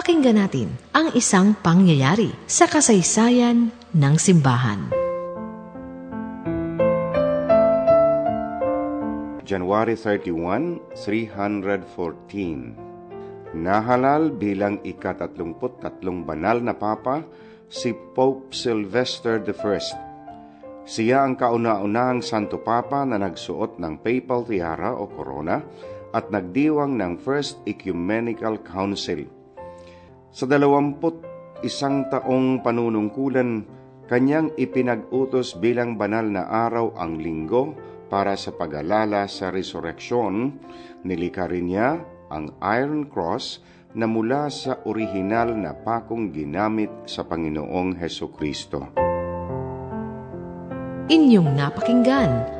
Pakinggan natin ang isang pangyayari sa kasaysayan ng simbahan. January 31, 314 Nahalal bilang ikatatlumput-tatlong banal na papa si Pope Sylvester I. Siya ang kauna-unahang Santo Papa na nagsuot ng papal tiara o corona at nagdiwang ng First Ecumenical Council. Sa dalawamput isang taong panunungkulan, kanyang ipinag-utos bilang banal na araw ang linggo para sa pag-alala sa resurreksyon, nilikha rin niya ang Iron Cross na mula sa orihinal na pakong ginamit sa Panginoong Heso Kristo. Inyong napakinggan